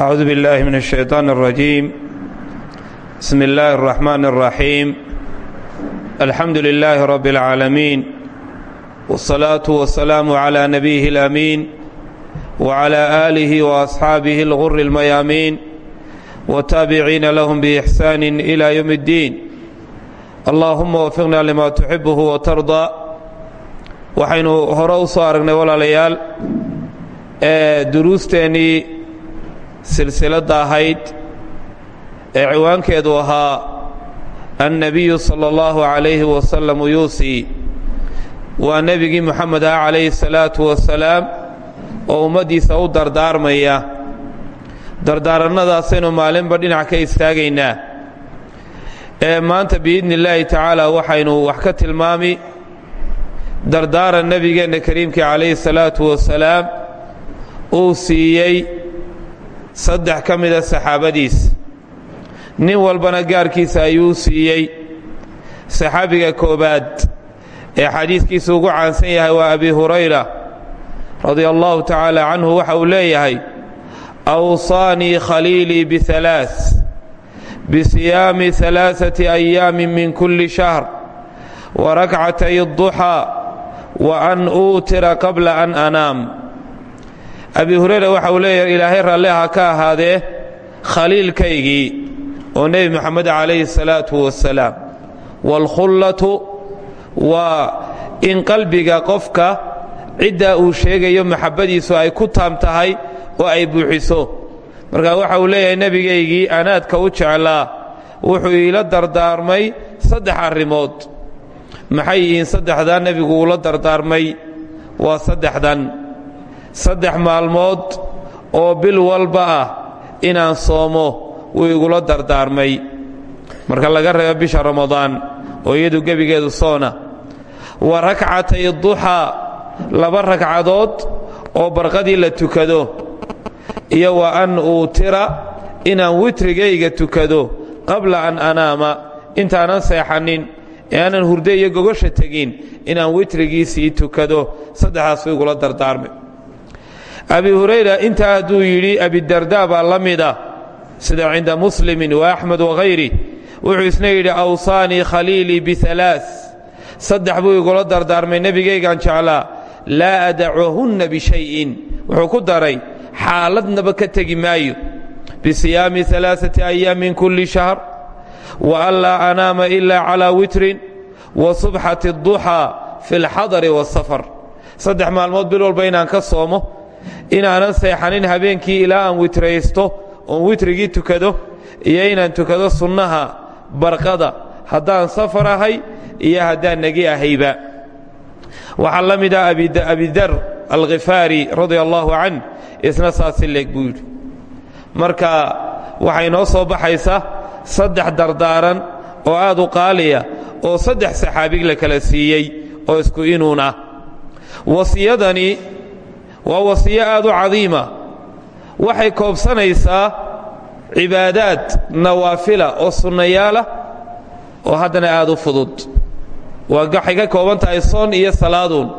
أعوذ بالله من الشيطان الرجيم بسم الله الرحمن الرحيم الحمد لله رب العالمين والصلاة والسلام على نبيه الأمين وعلى آله وأصحابه الغر الميامين والتابعين لهم بإحسان إلى يوم الدين اللهم وفقنا لما تحبه وترضى waxaynu hore u soo aragnay walaalayaal ee duruusteennii silsiladda ahayd ee ciwaankeedu ahaa annabiyu sala allahu calayhi wasalam yuusii waa nebigii moxamed ah calayhi salaatu wasalaam oo ummaddiisa u dardaarmaya. Dardaarannadaasaynu maalinba dhinac ka istaagaynaa. Ee maanta biidni illaahi tacaala waxaynu wax ka tilmaami dardaaran nebigeenna kariimkii calayhi salaatu wasalaam uu siiyey saddex ka mida saxaabadiis. Nin walbana gaarkiisa ayuu siiyey. Saxaabiga koobaad ee xadiidkiisa ugu caansan yahay waa abi hurayra radia allahu tacaala canhu waxa uu leeyahay awsaanii khaliilii bialaa bisiyaami alaaثati ayaamin min kulli shahr warakcatay اduxaa wa an uutira qabla an anaam abi hureyra waxa uu leeyahay ilaahay raalli ah ha ka ahaadee khaliilkaygii oo nebi moxamed calayhi salaatu wasalaam waalkhullatu waa in qalbiga qofka ciddaa uu sheegayo maxabbadiisu ay ku taam tahay oo ay buuxiso. Marka waxa uu leeyahay nebigaygii anaadka u jeclaa wuxuu iila dardaarmay saddex arrimood. Maxay yihiin saddexdaa nebigu uula dardaarmay waa saddexdan saddex maalmood oo bil walba ah inaan soomo wuu igula dardaarmay. Marka laga reebo bisha ramadaan oo iyadu gebigeedu soona wa rakcatay duxaa laba ragcadood oo barqadii la tukado iyo wa an uutira inaan witrigayga tukado qabla an anaama. Intaanan seexanin ee aanan hurde iyo gogosha tegin inaan witrigiisii tukado saddexdaas igula dardaarmay أبي hurayra intaa hadduu yidhi abidarda baa la mid ah sida cinda muslimin wa axmed wakhayri wuxuu isna yidhi awsaanii khaliilii bialaa saddex buu igula dardaarmay nebigaygan jeclaa laa adacahunna bishayin wuxuu ku daray xaaladnaba ka tegi maayo bisiyaami alaaati ayaamin kulli shahr wa anlaa anaama ilaa calaa witrin wa subxati duxaa fi alxadari waasafar saddex maalmood soomo inaanan seexanin habeenkii ilaa aan witraysto oon witrigii tukado iyo inaan tukado sunnaha barqada haddaan safar ahay iyo haddaan negi ahayba. Waxaa la mid ah abidar alkhifaari radia allahu canh isna saasi leeg buu yidhi. Marka waxay noo soo baxaysa saddex dardaaran oo aad u qaaliya oo saddex saxaabig la kala siiyey oo isku inuun ah. Wasiyadani waa wasiyo aad u cadiima. Waxay koobsanaysaa cibaadaad nawaafila oo sunnayaalah oo haddana aad u fudud. Waxay ka kooban tahay soon iyo salaaduun.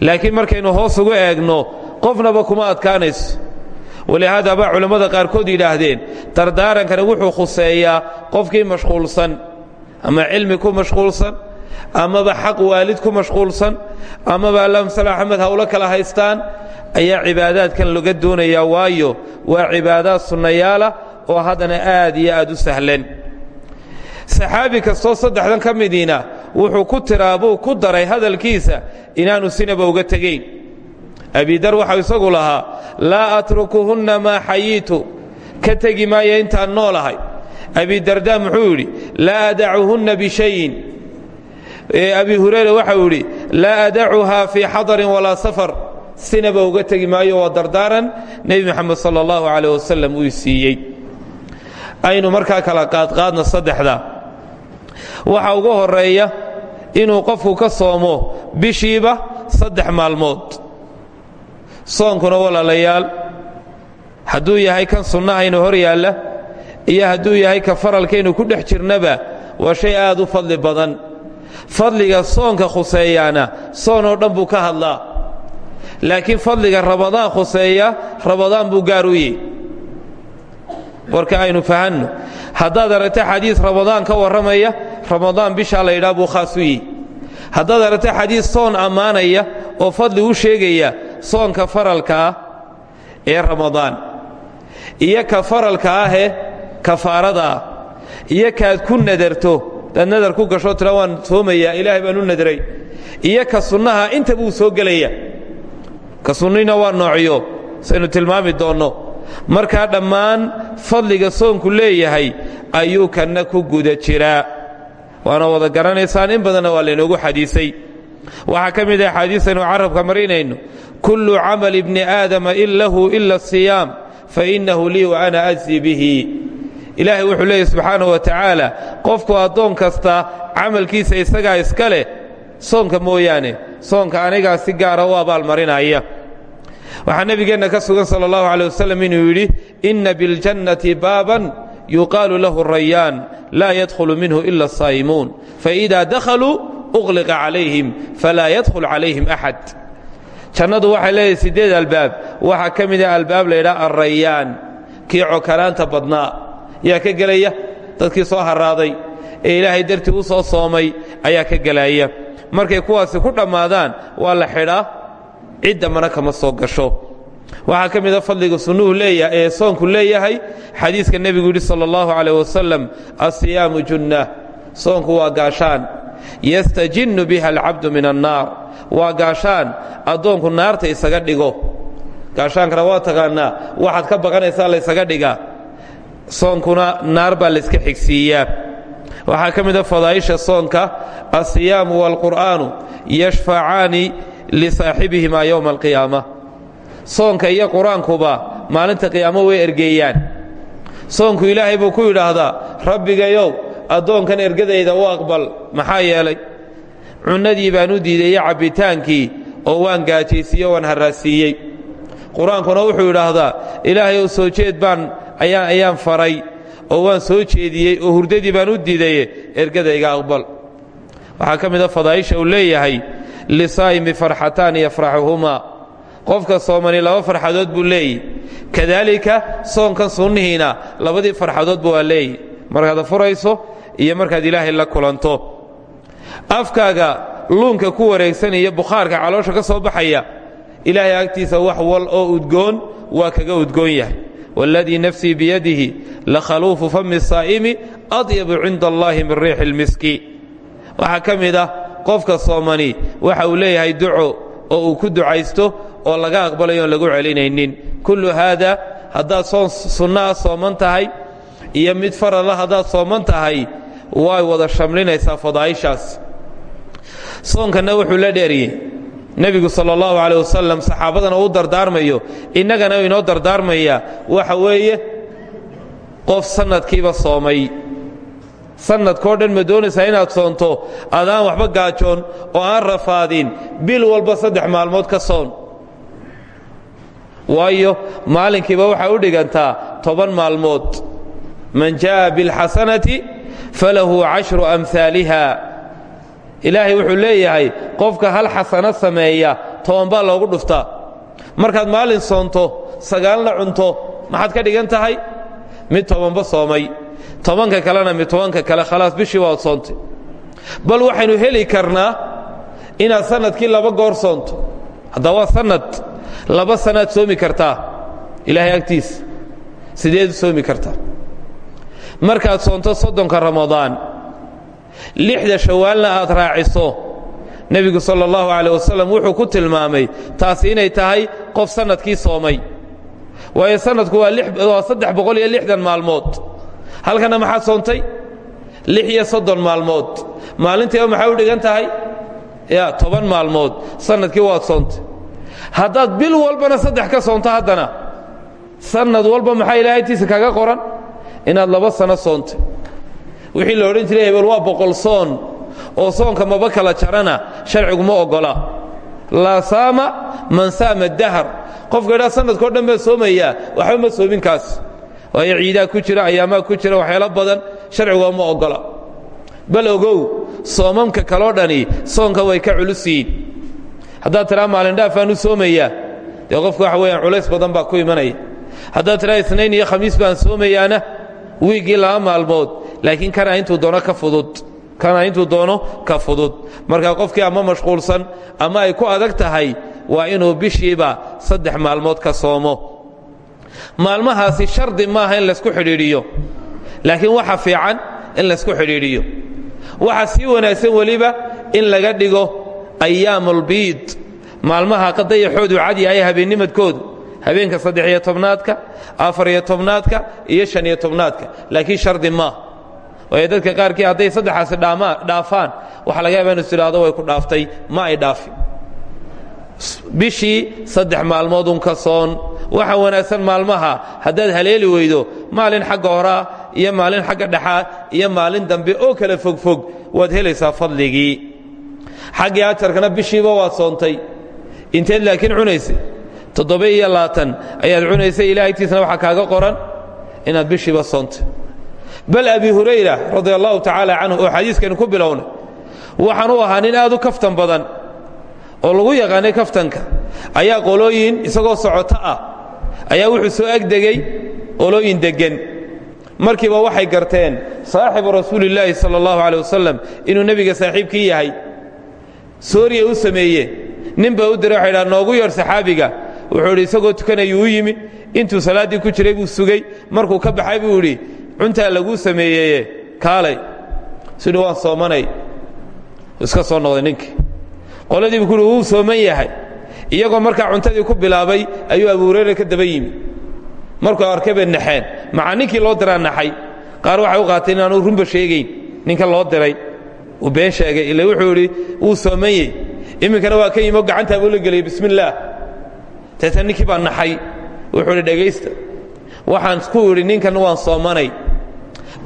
Laakiin markaynu hoos ugu eegno qofnaba kuma adkaanayso. Walihaada baa culammada qaarkood yidhaahdeen dardaarankani wuxuu khuseeyaa qofkii mashquulsan ama cilmi ku mashquulsan amaba xaq waalid ku mashquulsan amaba allahuma sal axmed hawlo kala haystaan ayaa cibaadaadkan laga doonayaa waayo waa cibaadaad sunnayaalah oo haddana aad iyo aad u sahlan. Saxaabi kastoo saddexdan ka midiina wuxuu ku tiraabuu ku daray hadalkiisa inaanu sinaba uga tegayn. Abidar waxau isagu lahaa laa atrukuhunna maa xayiitu. Ka tegi maayo intaan noolahay. Abidarda muxuu yidhi laa adacuhunna bishayin abi hurayra waxau yidhi laa adacuhaa fii xadarin walaa safar. Sinaba uga tegi maayo waa dardaaran. Nebi moxamed sala allahu calayh wasalam uu aynu markaa kala qaadqaadno saddexda. Waxa ugu horreeya inuu qofku ka soomo bishiiba saddex maalmood. Soonkuna walaalayaal hadduu yahay kan sunnahaynu hor yaalla iyo hadduu yahay ka faralkaynu ku dhex jirnaba waa shay aad u fadli badan fadliga soonka khuseeyaana soon oo dhan buu ka hadlaa. Laakiin fadliga ramadaan khuseeya ramadaan buu gaar u yihi warka aynu fahanno haddaad aragta xadiis ramadaan ka warramaya ramadaan bishaa la yidhaha buu khaas u yihi haddaad aragta xadiis soon ammaanaya oo fadli u sheegaya soonka faralka ah ee ramadaan iyo ka faralka ahee kafaarada ah iyo kaad ku nadarto daad nadar ku gasho tira waan soomayaa ilaahay baan u nadray. Iyo sunnaha inta buu soo gelaya. Ka sunnina waa noocyo saynu tilmaami doonno. Markaa dhammaan fadliga soonku leeyahay ayuu kanna ku guda jiraa. Waana wada garanaysaan in badanna waa laynoogu xadiisay. Waxaa ka ah axaadiisaynu carabka marinayno. Kullu camali bni aadama lahu ila asiyaam fainnahu lii wa ana ajzi bihi ilaahay wuxuu leeyahy subxaanahu wa tacaala qofku addoon kasta camalkiisa isagaa iska leh soonka mooyaane soonka anigaa si gaara u abaalmarinaya waxaa nebigeenna ka sugan sala allahu caleh wasalam inuu yidhi inna biاljannati baaban yuqaalu lahu rayaan laa yadkhulu minhu ila asaa'imuun faإida dakhaluu uqliqa calayhim falaa yadkhul calayhim axad. Jannadu waxay leedahay siddeed albaab. Waxaa ka mid ah albaab laydhaha alrayaan kii cokanaanta badnaa yaa ka gelaya. Dadkii soo haraaday ee ilaahay dartii u soo soomay ayaa ka gelaya markay kuwaasi ku dhammaadaan waa la xidhaa cidda mana kama soo gasho. Waxaa ka mida fadliga sunnuhu leeya ee soonku leeyahay xadiiska nebigu yidhi sala allahu calayh wasalam asiyaamu junna soonku waa gaashaan. Yastajinnu biha alcabdu min annaar. Waa gaashaan. Addoonku naarta isaga dhigo. Gaashaankana waa taqaannaa waxaad ka baqanaysaa laysaga dhigaa soonkuna naar baa layska xigsiiyaa. Waxaa ka mida fadaa'isha soonka alsiyaamu waalqur'aanu yashfacaani lisaaxibihimaa yowma alqiyaama. Soonka iyo qur'aankuba maalinta qiyaamo way ergeeyaan. Soonku ilaahay buu ku yidhaahdaa rabbigayow addoonkan ergadayda u aqbal. Maxaa yeelay cunnadii baan u diiday iyo cabbitaankii oo waan gaajaysiiye waan harraasiiyey. Qur'aankuna wuxuu yidhaahdaa ilaahayow soo jeed baan ayaan faray oo waan soo jeediyey oo hurdadii baan u diidaye ergadayga aqbal. Waxaa ka mida fadaa'isha uu leeyahay lisaa'imi farxataani yafraxuhumaa. Qofka soomani laba farxadood buu leeyihi kadaalika soonkan sunnihiina labadii farxadoodba waa leeyihi markaad furayso iyo markaad ilaahay la kulanto. Afkaaga luunka ku wareegsanaya bukhaarka caloosha ka soo baxaya ilaahay agtiisa wax wal oo udgoon waa kaga udgoon yahay wاladii nafsii biyadihi lakhaluufu fami saa'imi adyabu cinda allahi min riixi اlmiski waxaa ka mid ah qofka soomani waxa uu leeyahay duco oo uu ku ducaysto oo laga aqbalayo oon lagu celinaynin kullu haada haddaad soon sunnaha sooman tahay iyo mid farala haddaad sooman tahay way wada shamlinaysaa fadaa'ishaas soonkanna wuxuu la dheeriyey nebigu sala allahu caleh wasalam saxaabadana uu dardaarmayo. Innagana inoo dardaarmaya waxa weeye qof sannadkiiba soomay. Sannadkao dhan ma doonaysaa inaad soonto. Adaan waxba gaajoon oo aan rafaadin. Bil walba saddex maalmood ka soon. Waayo maalinkiiba waxaa u dhigantaa toban maalmood. Man jaa'a biاlxasanati falahu cashru amhaaliha ilaahay wuxuu leeyahay qofka hal xasano sameeya toban baa loogu dhuftaa markaad maalin soonto sagaalna cunto maxaad ka dhigan tahay? Mid tobanba soomay. Tobanka kalena mid tobanka kale khalaas bishii waad soontay bal waxaynu heli karnaa inaad sannadkii laba goor soonto. Hadda waa sannad laba sannaad soomi kartaa. Ilaahay agtiisa sideed soomi kartaa. Markaad soonto soddonka ramadaan lixda shawaalna aad raaciso. Nebigu sala allahu calah wasalam wuxuu ku tilmaamay taasi inay tahay qof sannadkii soomay. Waayo sannadku waa saddex boqol iyo lixdan maalmood. Halkana maxaad soontay? Lix iyo soddon maalmood. Maalintiiba maxay u dhigan tahay? Ya toban maalmood. Sannadkii waad soontay. Haddaad bil walbana saddex ka soonto haddana sannad walba maxaa ilaahaytiisa kaga qoran? Inaad laba sano soontay wixii la odhan jiray hebel waa boqol soon oo soonka maba kala jarana sharciguma oggola laa saama man saama dahar. Qofka idhaa sannadkao dhan baa soomayaa waxba ma soominkaas waayo ciidaa ku jira ayaamaa ku jira waxyaalo badan sharciga ma oggola bal ogow soomamka kaloo dhani soonka way ka culus yihiin haddaad tiraa maalindhaafaan u soomayaa dee waxa weyaan culays badan baa ku imanaya. Haddaad tiraa isnayn iyo khamiis baan soomayaana wiiggii laba maalmood laakiin kana intuu doono ka fudud. Kana intuu doono ka fudud. Marka qofkii ama mashquulsan ama ay ku adag tahay waa inuu bishiiba saddex maalmood ka soomo. Maalmahaasi shardi maaha in laysku xidhiidhiyo. Laakiin waxa fiican in laysku xidhiidhiyo. Waxa sii wanaagsan weliba in laga dhigo ayaamulbiid maalmaha qadayaxoodu cad yahay habeennimadkoodu habeenka tobnaadka afar-iyo tobnaadka iyo shan-iyo tobnaadka. Laakiin shardi maaha waayo dadka qaarkii hadday saddexaasi dhaafaan waxa laga yaaba idhaahdo way ku dhaaftay ma ay dhaafin bishii saddex maalmoodun ka soon waxa wanaagsan maalmaha haddaad haleeli weydo maalin xagga horaa iyo maalin xagga dhexaa iyo maalin dambe oo kala fogfog waad helaysaa fadligii. Xaggii ajarkana bishiiba waad soontay. Inteed laakiin cunaysay. Toddoba iyo labaatan ayaad cunaysay ilaah agtiisna waxaa kaaga qoran inaad bishiiba soontay bal abi hurayra radia allahu tacaala canhu oo xadiiskani ku bilownay waxaan u ahaa nin aad u kaftan badan oo lagu yaqaanay kaftanka. Ayaa qolooyin isagoo socoto ah ayaa wuxuu soo agdegey qolooyin deggan. Markiiba waxay garteen saaxibu rasuulillaahi sala allahu wasalam inuu nebiga saaxiibkii yahay. Sooriya u sameeye nin u diray waxa ydhaha noogu yeedh saxaabiga. Wuxuu isagoo tukanayuu yimi. Intuu salaaddii ku jiray buu sugay. Markuu ka baxay buu idhi cuntaa laguu sameeyeye kaalay. Sidhi waan soomanay iska soo noqday ninkii. Qoladiibu kuuhi wuu sooman yahay. Iyagoo markaa cuntadii ku bilaabay ayuu abu hurayra ka daba yimi. Markuu arkay bay naxeen. Ninkii loo diraa naxay. Qaar waxay u qaateen inaanu runba sheegayn. Ninkan loo diray uu been sheegay ila wuxuu idhi wuu soomanyey iminkana waa ka yimo gacantaabuu la geliyey bismi illaah deeta ninkii baa naxay. Wuxuu idhi waxaan ku idhi ninkan waan soomanay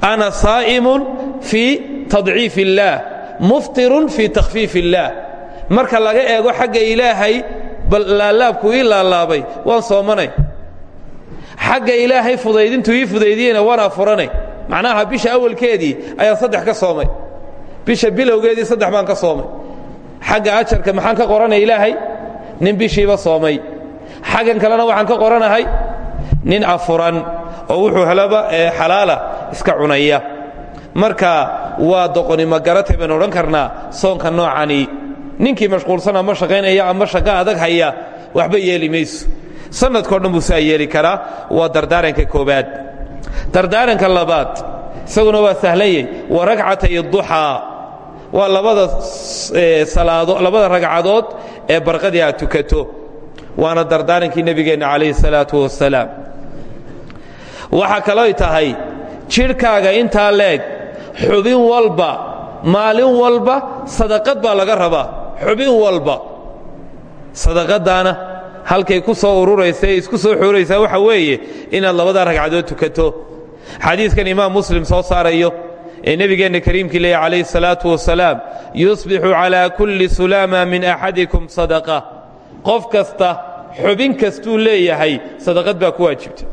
ana saa'imun fii tadciif illaah muftirun fii takhfiif illaah marka laga eego xagga ilaahay laalaabkuu ii laalaabay waan soomanay xagga ilaahay fudaydintuu ii fudaydiyeyna waan afuranay macnaha bisha awalkeedii ayaan saddex ka soomay bisha bilowgeedii saddex baan ka soomay xagga ajarka maxaan ka qoranay ilaahay nin bishiiba soomay xaggan kalena waxaan ka qoranahay nin afuran oo wuxuu helaba xalaala iska cunaya. Marka waa doqonimo garatay baynu odhan karnaa soonka noocani. Ninkii mashquulsan ama shaqaynaya ama shaqo adag haya waxba yeeli mayso. Sanadkao buu saa yeeli karaa waa dardaaranka koobaad. Dardaaranka labaad isaguna waa sahlanyey wa ragcatay duxaa waa labada salaado labada ragcadood ee barqadii aad tukato. Waana dardaarankii nebigeenna calayhi salaatu wasalaam waxaa kalooy tahay jidhkaaga intaa leeg xubin walba maalin walba sadaqad baa laga rabaa. Xubin walba. Sadaqadaana halkay ku soo ururaysa ee isku soo xooraysaa waxa weeye inaad labadaa ragcadood tukato. Xadiidkan imaam muslim soo saarayo ee nebigeenna kariimkii leeya calayhi salaatu wasalaam yusbixu calaa kulli sulaama min axadikum sadaqa. Qof kasta xubin kastuu leeyahay sadaqad baa ku waajibta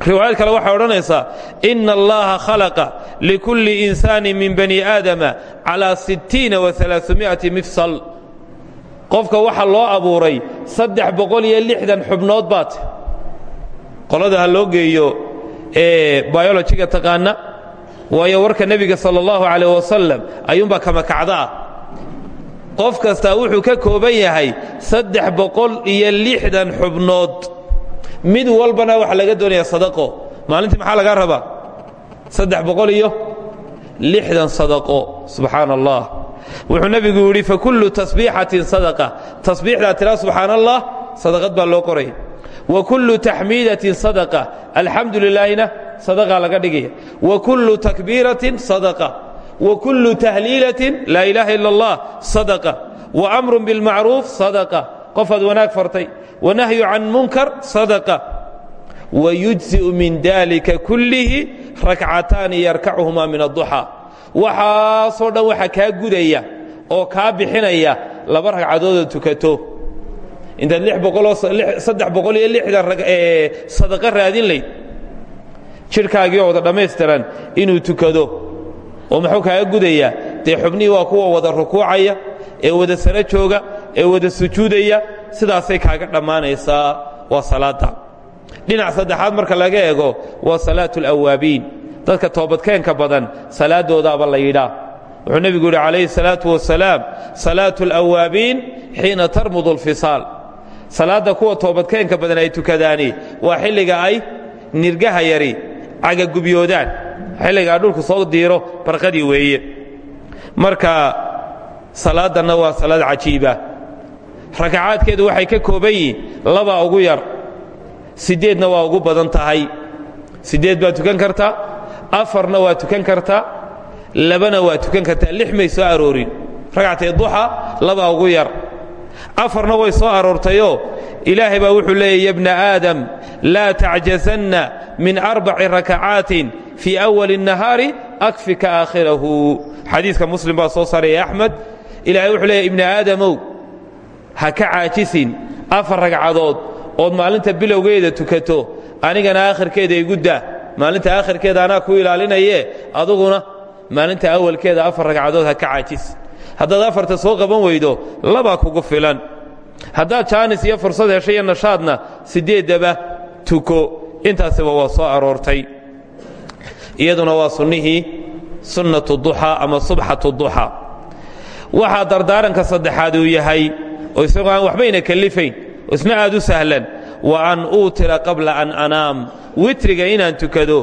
riwaayad kale waxay odhanaysaa ina allaha khalaqa likulli insaani min bani aadama calaa sittiina waalaaumiati mifsal. Qofka waxaa loo abuuray saddex xubnood baat qolada loo geeyo ee biolojiga taqaana waayo warka nebiga sala allahu calayh wasalam ayuunbaa kamakacda ah. Qof kastaa wuxuu ka kooban yahay saddex boqol iyo lixdan xubnood mid walbana waxaa laga doonayaa sadaqo. Maalintii maxaa lagaa rabaa? Saddex boqol iyo lixdan sadaqo. Subxaana allah wuxuu nebigu yidhi fakullu tasbiixatin sadaqa. Tasbiixdaa tiraa subxaana allah sadaqad baa loo qoraya wa kullu taxmiidatin sadaqa. Alxamdu lilaahina sadaqaa laga dhigaya wa kullu takbiiratin sadaqa. Wa kullu tahliilatin. Laa ilaaha ila allah sadaqa. Wa amrun bilmacruuf sadaqa. Qofaad wanaag fartay wanahyu can munkar sadaqa wayujzi'u min dalika kullihi rakcataani yarkacuhumaa min adduxaa waxaasoo dhan waxaa kaa gudaya oo kaa bixinaya laba ragcadoodoo tukato. intaad saddex boqol iyo lixdan sadaqa raadin layd jidhkaagii oo wada dhammaystiran inuu tukado oo muxuu kaaga gudayaa dee xubnihii waa kuwa wada rukuucaya ee wada sano jooga ee wada sujuudaya sidaasay kaaga dhammaanaysaa. Waa salaadda. Dhinac saddexaad marka laga eego waa salaatu alawaabiin dadka toobadkeenka badan salaadoodaaba la yidhaa. Wuxuu nebigu yidhi calayhi salaatu wasalaam salaatu alawaabiin xiina tarmudu alfisaal. Salaadda kuwa toobadkeenka badan ay tukadaani waa xilliga ay nirgaha yari cagagubyoodaan xilligaa dhulku soo diiro barqadii weeye. Marka salaadanna waa salaad cajiiba rakacaadkeedu waxay ka kooban yihiin laba ugu yar sideedna waa ugu badan tahay. Sideed baa tukan karta afarna waa tukan karta labana waa tukan kartaa lix may soo aroorin. Ragcatay duxa labaa ugu yar. Afarna way soo aroortayoo ilaahay baa wuxuu leeyay ya aadam laa tacjazanna min arbaci rakacaatin fii awali الnahaari akfika aakhirahu. Xadiiska muslim baa soo saaraya axmed ilahay wuxuu leeyay ibna aadamow ha ka caajisin afar ragcadood ood maalinta bilowgeeda tukato anigana aakhirkeeda igu daa maalinta aakhirkeeda anaa ku ilaalinaye aduguna maalinta awalkeeda afar ragcadood ha ka caajis. Haddaad afarta soo qaban weydo labaa kugu filan. Haddaad jaanis iyo fursad heshay iyo nashaadna sideeddaba tuko. Intaasiba waa soo aroortay. Iyaduna waa sunnihii sunnatu duxaa ama subxatu duxaa waxaa dardaaranka saddexaad uu yahay oo isagoo aan waxbayna kallifayn oo isna aad u sahlan wa an uutira qabla an anaam. Witriga inaan tukado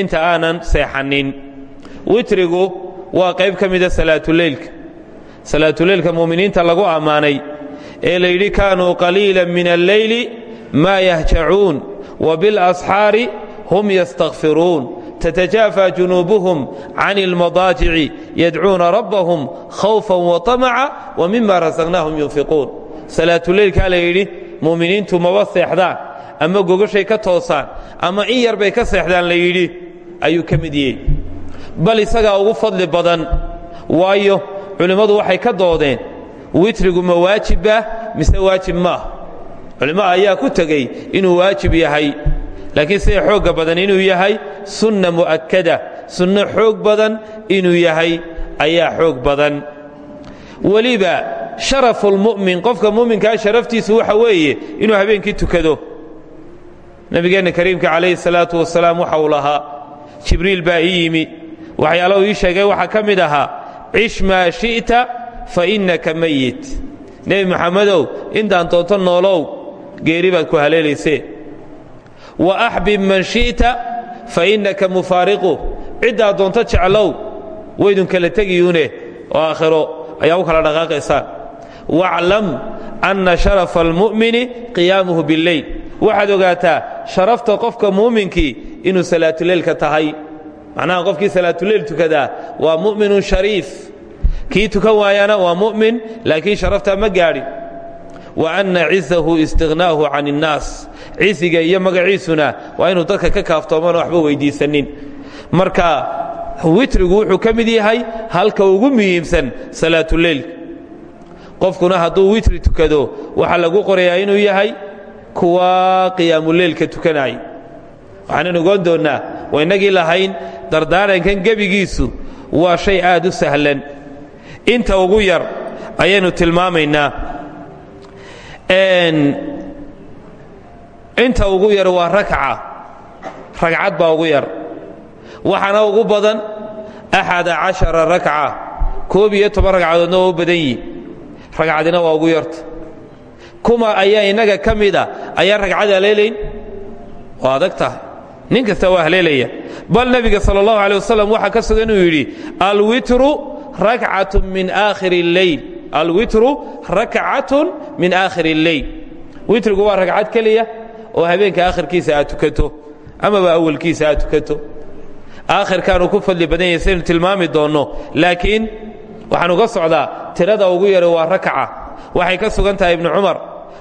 inta aanan seexannin witrigu waa qayb ka mida salaatuleylka salaatuleylka mu'miniinta lagu ammaanay ee la yidhi kaanuu qaliilan min alleyli maa yahjacuun wa biاlasxaari hum yastakfiruun تتجافى جنوبهم عن المضاجع يدعون ربهم خوفا وطمعا ومما رزقناهم ينفقون salaatuleylkaa la yidhi mu'miniintu maba seexdaan ama gogashay ka toosaan ama in yar bay ka seexdaan la yidhi ayuu ka mid yihi bal isagaa ugu fadli badan waayo culimmadu waxay ka doodeen witrigu ma waajibba mise waajib maah culimmo ayaa ku tegey inuu waajib yahay laakiin sida xoogga badan inuu yahay sunna mu'akkada sunno xoog badan inuu yahay ayaa xoog badan. Weliba sharafu lmu'min qofka mu'minkaa sharaftiisu waxa weeye inuu habeenkii tukado. Nabigeenna kariimka calayhi salaatu wasalaam waxa uu lahaa. Jibriil baa ii yimi. Waxyaala uu ii sheegay waxaa ka mid ahaa cish shi'ta fa innaka mayit nebi moxamedow intaan doonto noolow geeri baad ku haleelaysee wa axbib man shi'ta fa innaka mufaariqu ciddaad doonto jeclow waydun kala tegiyuune oo aakhiro ayaa u kala dhaqaaqaysaan waclam anna sharafa almu'mini qiyaamuhu billeyl waxaad ogaataa sharafta qofka muuminkii inuu salaatuleylka tahay. Macnaha qofkii salaatuleyl tukadaa waa mu'minun shariif. Kii tukan waayana waa mu'min laakiin sharaftaa ma gaadhin wa anna cizahu istiqhnaahu can innaas cisiga iyo magaciisuna waa inuu dadka ka kaaftooman waxba weyddiisanin marka witrigu wuxuu ka mid yahay halka ugu muhiimsan salaatuleylka qofkuna hadduu witri tukado waxaa lagu qorayaa inuu yahay kuwa qiyaamuleylka tukanay. Waxaanan ogoon doonnaa waa innagii lahayn dardaarankan gebigiisu waa shay aad u sahlan. Inta ugu yar ayaynu tilmaamaynaa inta ugu yar waa rakca ragcad baa ugu yar. Waxaana ugu badan axada cashara rakca toban ragcadoodna waa badan yihi ragcadina waa ugu yarta. Kuma ayaa innaga ka ah, ayaa ragcad haleelayn waa adag tahay. Nin bal nebiga sal allahu aleh wasalam waxaa ka suga inuu yidhi alwitru rakcatu min aakhir اleyl alwitru rakcatun min aakhir اlleyl witrigu waa ragcad keliya oo habeenka aakhirkiisa aad tukato amaba awalkiisa aad tukato. Aakhirkaanu ku fadli badan yahay saynu tilmaami doonno laakiin waxaan uga socdaa tirada ugu yara waa rakca waxay ka sugan tahay ibnu cumar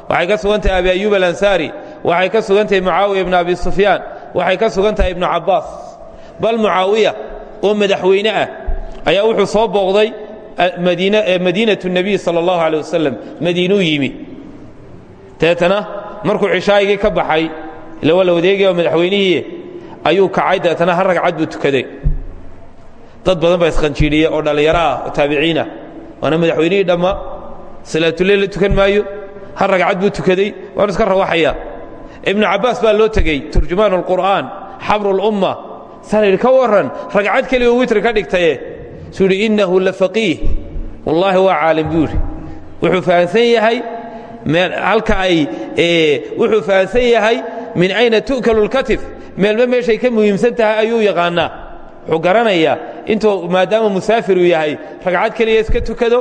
waxay ka sugan tahay abi ayuub alansaari waxay ka sugan tahay mucaawiya ibnu abi sufyaan waxay ka sugan tahay ibnu cabbaas. Bal mucaawiya oo madaxweyne ah ayaa wuxuu soo booqday madiinatu nebiy sala allahu aleh wasalam madiinuu yimi. Deetana markuu cishaa'igii ka baxay ila waa la wadeegaya madaxweynihii ayuu kacay deetana har ragcad buu tukaday. Dad badan baa isqanjiidhiya oo dhallinyaro ah oo taabiciinah waana madaxweynihii dhammaa salaatuleyl la tukan maayo. Har ragcad buu tukaday. Waanu iska rawaxaya. Ibnu cabbaas baa loo tegey turjumaan اlqur'aan xabru اlumma saa la yidhi ka warran ragcad keliya u witri ka dhigtaye suu innahu la faqiih. Wallaahi waa caalim buu wuxuu fahamsan yahay halka ay wuxuu fahamsan yahay min ayna tu'kalu اlkatif meelba meeshay ka muhiimsan tahay ayuu yaqaanaa. Wuxuu garanayaa intuu maadaama musaafiruu yahay ragcad keliya iska tukado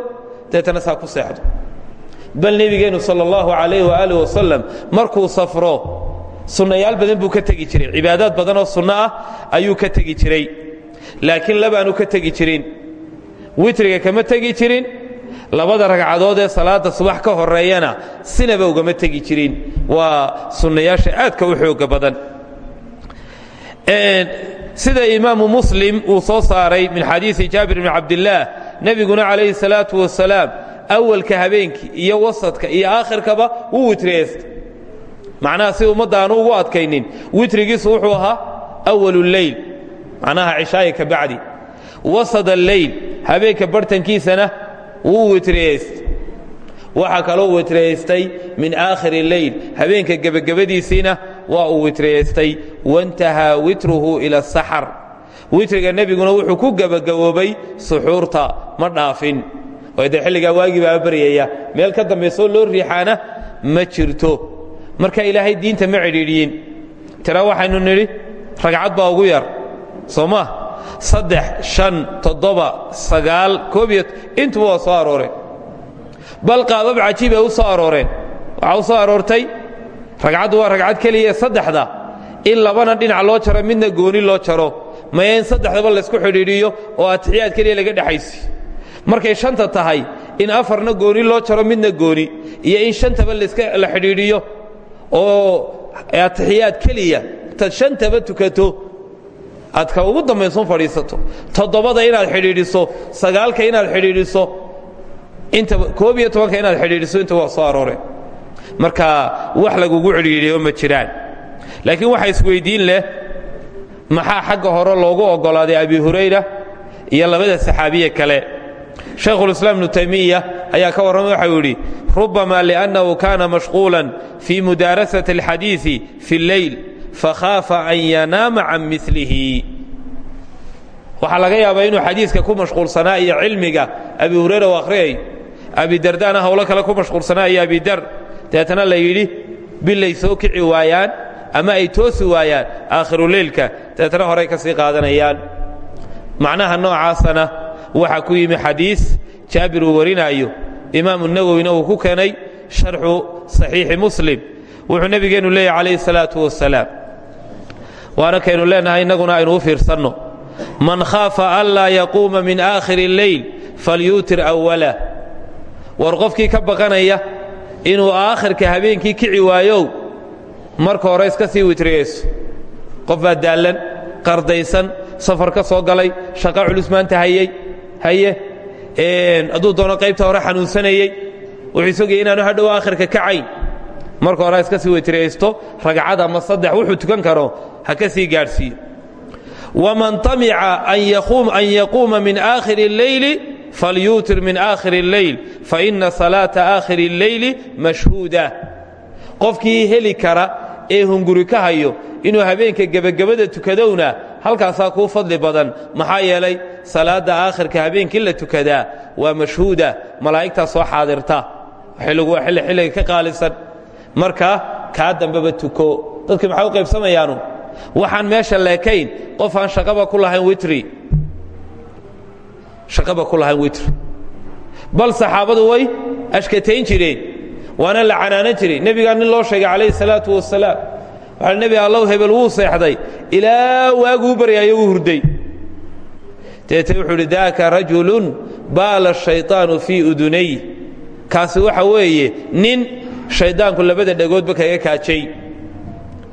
deetana saa ku seexdo. Bal nebigeennu sal اllahu alayh waaalih wasalam markuu safro sunnayaal badan buu ka tegi jiray. Cibaadaad badan oo sunno ah ayuu ka tegi jiray. Laakiin labaanu ka tegi jirin witriga kama tegi jirin labada ragcadood ee salaadda subax ka horeeyana sinaba ugama tegi jirin. Waa sunnayaasha aadka u xooga badan. Sida imaamu muslim uu soo saaray min xadiisi jaabir bni cabdillaah nebiguna calayhi salaatu wasalaam awalka habeenkii iyo wasadka iyo aakhirkaba wuu witriyeysta macnaha si ummadda aanu ugu adkaynin witrigiisu wuxuu ahaa awalu leyl macnaha cishaayi ka bacdi wasad alleyl habeenka barhtankiisana wuu witriyeysta waxaa kaloo witriyaystay min aakhiri leyl habeenka gebagabadiisiina waa uu witriyaystay waintahaa witruhu ila asaxar witriga nebiguna wuxuu ku gebagaboobay suxuurta. Ma dhaafin. Dee xilligaa waagii baa baryaya meel ka dambaysoo loo riixaana ma jirto. Marka ilaahay diinta ma cidhiidhiyin. Tira waxaynu nidhi ragcad baa ugu yar. Soo saddex shan toddoba sagaal koob iyo intuba waa soo arooreen bal qaabab cajiib ay u soo arooreen waxaa u soo aroortay ragcaddu waa ragcad keliya saddexda. In labana dhinac loo jaro midna gooni loo jaro. Maya in saddexdaba laysku xidhiidhiyo oo atixiyaad keliya laga dhexaysi markay shanta tahay in afarna gooni loo jaro midna gooni. Iyo in shantaba la xidhiidhiyo oo atixiyaad keliya. Tad shantaba tukato aad ka ugu dambaysun fadhiisato. Toddobada inaad xidhiidhiso sagaalka inaad xidhiidhiso intaba koob iyo tobanka inaad xidhiidhiso inta waa soo aroore. Marka wax lagugu cidhiidhiyo ma jiraan. Laakiin waxa isweyddiin leh maxaa xagga hore loogu oggolaaday abi hurayra iyo labada saxaabiye kale? Shaykhulislaam ibnu taymiya ayaa ka warramay waxau yidhi rubama liannahu kaana mashquulan fii mudaarasati alxadiidi fi اlleyl fakhaafa an yanaama can milihi waxaa laga yaabaa inuu xadiiska ku mashquulsanaa iyo cilmiga abi hurayra u akhriyay abidardana howlo kale ku mashquulsanaa iyo abidar deetana la yidhi bilay soo kici waayaan ama ay toosi waayaan aakhiruleylka deetana horay ka sii qaadanayaan macnaha noocaasana waxaa ku yimi xadiis jaabir uu warinaayo imaamu nawowina uu ku keenay sharxu saxiixi muslim wuxuu nebigeennu leeyahy calayhi salaatu wasalaam waana kaynu leenahay innaguna aynu u fiirsanno. Man khaafa anlaa yaquuma min aakhiri اlleyl falyuutir awala war qofkii ka baqanaya inuu aakhirka habeenkii kici waayow marka hore iska sii witriyayso qof baa qardaysan safar ka soo galay shaqo culus maanta hayey haye hadduu doono qaybta hore xanuunsanayey wuxuu isogaya inaanu hadhow aakhirka kacayn marka hore iska sii witriyaysto ragcad ama saddex wuxuu tukan karo ha ka sii gaadhsiiyo waman tamica an yaquuma min aakhiri اlleyli falyuutir min aakhiri اlleyl faina salaata aakhiri اlleyli mashhuuda qofkii heli kara ee hunguri ka hayo inuu habeenka gebagabada tukadowna halkaasaa kuu fadli badan maxaa yeelay salaadda aakhirka habeenkii la tukadaa waa mashhuuda malaa'igtaa soo xaadirta xilligu waa xilli xilliga ka qaalisan marka kaa dambeba tuko. Dadki maxay u qaybsamayaanu? Waxaan meesha leekayn qof aan shaqaba ku lahayn witri. Shaqaba ku lahayn witri. Bal saxaabadu way ashkatayn jireen waana la canaanan jiray. Nebigaa nin loo sheegay calayhi salaatu wasalaam waxaa nebi allow hebel wuu seexday ilaa waaguu baryaayo uu hurday. Deete wuxuu idhi daaka rajulun baala shayطaanu fii udunay kaasi waxa weeye nin shayddaanku labada dhegoodba kaga kaajay.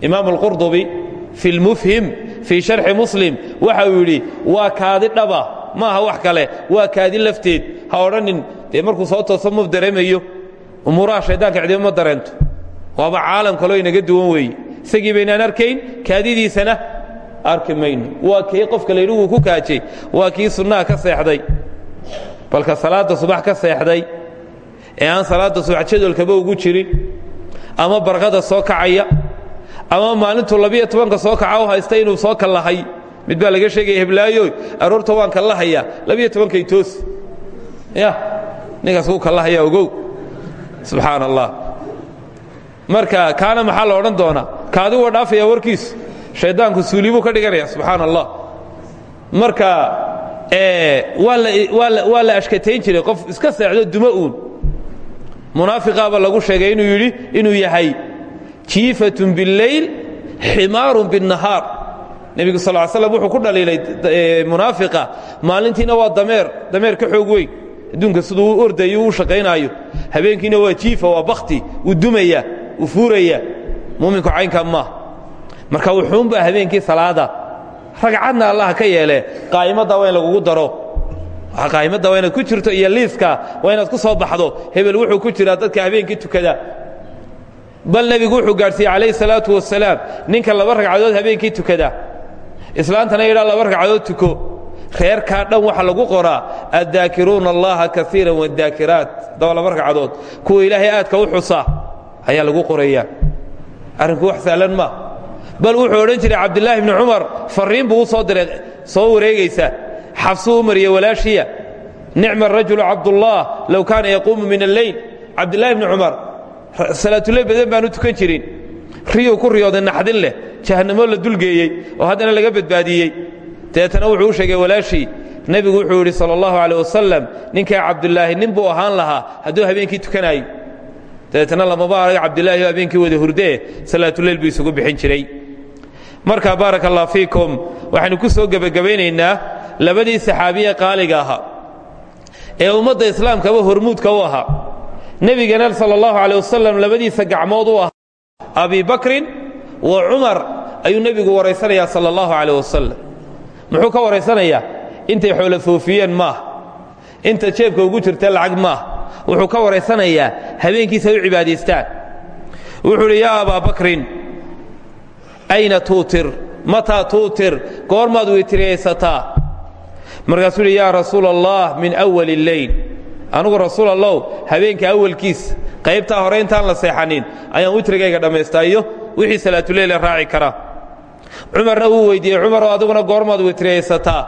Imaam alqurdubi fi lmufhim fii sharxi muslim waxa uu yidhi waa kaadi dhaba ma aha wax kale waa kaadi lafteed ha odhanin. Dee markuu soo tooso muu dareemayo. Umuuraha shaydaanka cidiba ma dareento. Waaba caalam kaloo inaga duwan weeye. Isagii baynaan arkayn kaadidiisana arki waa kii qofka layidhi wuu ku kaajay waa kii sunnaha ka seexday balka salaadda subax ka seexday ee aan salaadda subax jadolkaba ugu jirin ama barqada soo kacaya ama maalintuu labiyo tobanka soo kaca u haysta inuu soo kallahay. Mid baa laga sheegaya heblaayo aroorta waan kallahaya labiyo tobankay toos ya ninkaas wuu kallahaya ogow. Subxaan allah marka kaana maxaa la odhan doonaa? Kaadi waa dhaafaya warkiisu shayddaanku suuli buu ka dhiganaya subxaan allah marka waa la ashkatayn jiray. Qof iska seexdo duma uun munaafiqaaba lagu sheegay inuu yidhi inuu yahay jiifatun billeyl ximaarun binnahaar. Nebigu sal l slam wuxuu ku dhaliilay munaafiqa maalintiina waa dameer dameer ka xoog weyn. Adduunka siduu u ordayo uu shaqaynaayo. Habeenkiina waa jiifa waa bakhti uu dumaya uu fuuraya. Muuminku caynkaa maah marka wuxuunbaa habeenkii salaada. Ragcadna allaha ka yeele qaa'imaddaa waa in lagugu daro qaa'imadda waa inaad ku jirto iyo liiska waa inaad ku soo baxdo hebel wuxuu ku jiraa dadka habeenkii tukada. Bal nebigu wuxuu gaadhsiiyey calayhi salaatu wasalaam ninka laba ragcadood habeenkii tukada. Islaantana yidhaa laba ragcadood tuko. Reerkaa dhan waxa lagu qoraa addaakiruuna allaha kaiiran wadaakiraat daba laba ragcadood. Kuwa ilaahay aadka u xusa ayaa lagu qorayaa. Arrinku wax sahlan maa bal wuxuu odhan jiray cabdilaahi bni cumar farriin buu u soo diray soo wareegaysa xabsuu u mariye walaashiya nicma arajulu cabdullah low kaana yaquumu min alleyl cabdilaahi bni cumar salaatuleyl badan baanu tukan jirin. Riyuu ku riyooday naxdin leh jahannamo la dulgeeyey oo haddana laga badbaadiyey. Dabeetana wuxuu u sheegay walaashii. Nebigu wuxuu yidhi sala allahu caleh wasalam ninkaa cabdulaahi nin buu ahaan lahaa hadduu habeenkii tukanaayo. Dabeetana lamaba arag cabdilaahi habeenkii wada hurdee salaatuleyl buu isugu bixin jiray. Marka baaraka allah fiikum waxaynu ku soo gebagabaynaynaa labadii saxaabiye qaaliga ahaa ee ummadda islaamkaba hormuudka u ahaa. Nebigana sala allahu caleh wasalam labadiisa gacmood u ahaa. Abi bakrin wa cumar ayuu nebigu waraysanayaa sala allahu caleh wasalam muxuu ka waraysanayaa intay xoolo foofiyeen maaha inta jeebka ugu jirta lacag maaha wuxuu ka waraysanayaa habeenkiisa u cibaadaystaan. Wuxuu idhi yaa abaa bakrin ayna tuutir? Mataa tuutir? Goormaad witiriyaysataa markaasuu yidhi yaa rasuula allah min awali اleyl anugu rasuul allow habeenka awalkiis qaybtaa hore intaan la seexanin ayaan witrigayga dhammaystaa iyo wixii salaatuleyla raaci karaa cumarna wuu weydiiyey cumaroo adiguna goormaad witriyaysataa.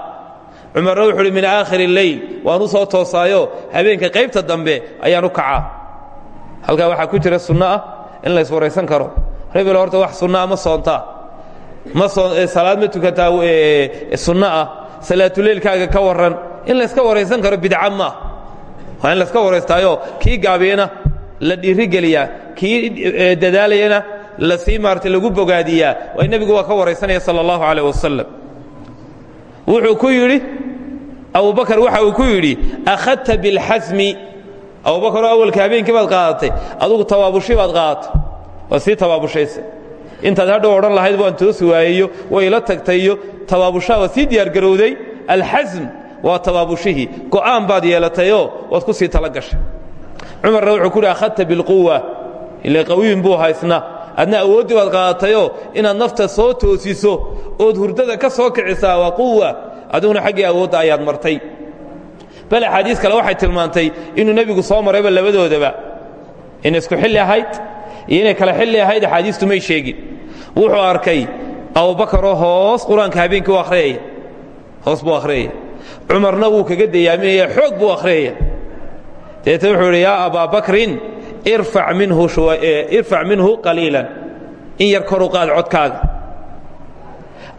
Cumarna wuxuu uhi min aakhiri اleyl waan u soo toosaayo habeenka qaybta dambe ayaan u kacaa. Halkaa waxaa ku jira sunno ah in lays waraysan karo. Rebel horta wax sunnoa ma soontaa. Ma salaad ma tukataa sunno ah salaatuleylkaaga ka warran. In layska waraysan karo bidca maah waa in layska waraystaayo kii gaabiyana la dhiirigeliyaa kii dadaalayana la sii maartay lagu bogaadiyaa waa nebigu waa ka waraysanaya sala allahu wasalam wuxuu ku yidhi abubakar waxa uu ku yidhi akhadta bilxasmi abubakaroo awalka habeenkii baad qaadatay adugu tabaabushi baad qaadatay waa sii intaad hadhow odhan lahayd waan toosi waayeyo way ila tagtayiyo tabaabushaa waa sii diyaargarowday alxasm waa tabaabushihii go'aan baad yeelatayoo waad ku sii tala gashay. Cumarna wuxuu ku yidhi akhadta bilquwa ile qawiyin buu haysna adna awooddii baad qaadatayoo inaad nafta soo toosiso ood hurdada ka soo kicisaa waa quwa adiguna xaggii awoodda ayaad martay. Bal axaadiis kale waxay tilmaantay inuu nebigu soo marayba labadoodaba inay isku xilli ahayd iyo inay xilli ahayd axaadiistu may sheegin wuxuu arkay abubakaroo hoos qur'aanka habeenkii u akhriyaya hoos buu akhriyaya cumarna wuu kaga dayaaminaya xoog buu akhriyaya dabeetna wuxuu idhi yaa bakrin irfac minhu qaliilan. In yar kor u qaad codkaaga.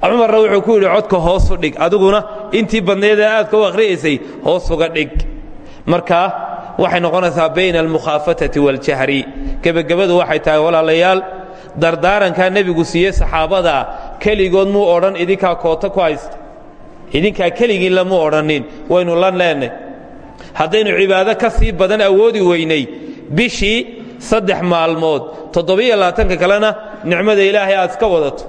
Cumarna wuxuu ku yidhi codka hoosu dhig. Adiguna intii badnaydee aadka u akhriyaysay hoos uga dhig. Markaa waxay noqonaysaa bayna almukhaafatati waاljahri gebagabadu waxay tahay walaalayaal dardaarankaa nebigu siiyey saxaabada keligood muu odhan idinkaa koota ku haysta idinkaa keligiin lamuu odhannin. Waynu la leennay haddaynu cibaado ka sii badan awoodi weynay bishii saddex maalmood toddobiyo labaatanka kalena nicmada ilaahay aad iska wadato.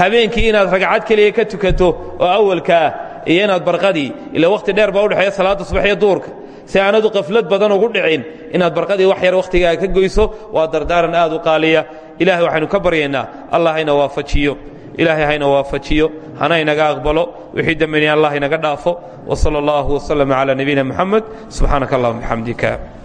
Habeenkii inaad ragcad keliya ka tukato oo awalkaah iyo inaad barqadii ila wakhti dheer baa udhexeeya salaadda subax iyo duurka si aanadu qaflad badan ugu dhicin inaad barqadii wax yar wakhtigaaga ka goyso waa dardaaran aad u qaaliya. Ilahay waxaynu ka baryaynaa allah hayna waafajiyo. Ilaahay hayna waafajiyo. Hana inaga aqbalo. Wixii dembeni allah inaga dhaafo. Wsala allahu wslm cala nabiyina muxamed subxaanaka allahuma bxamdika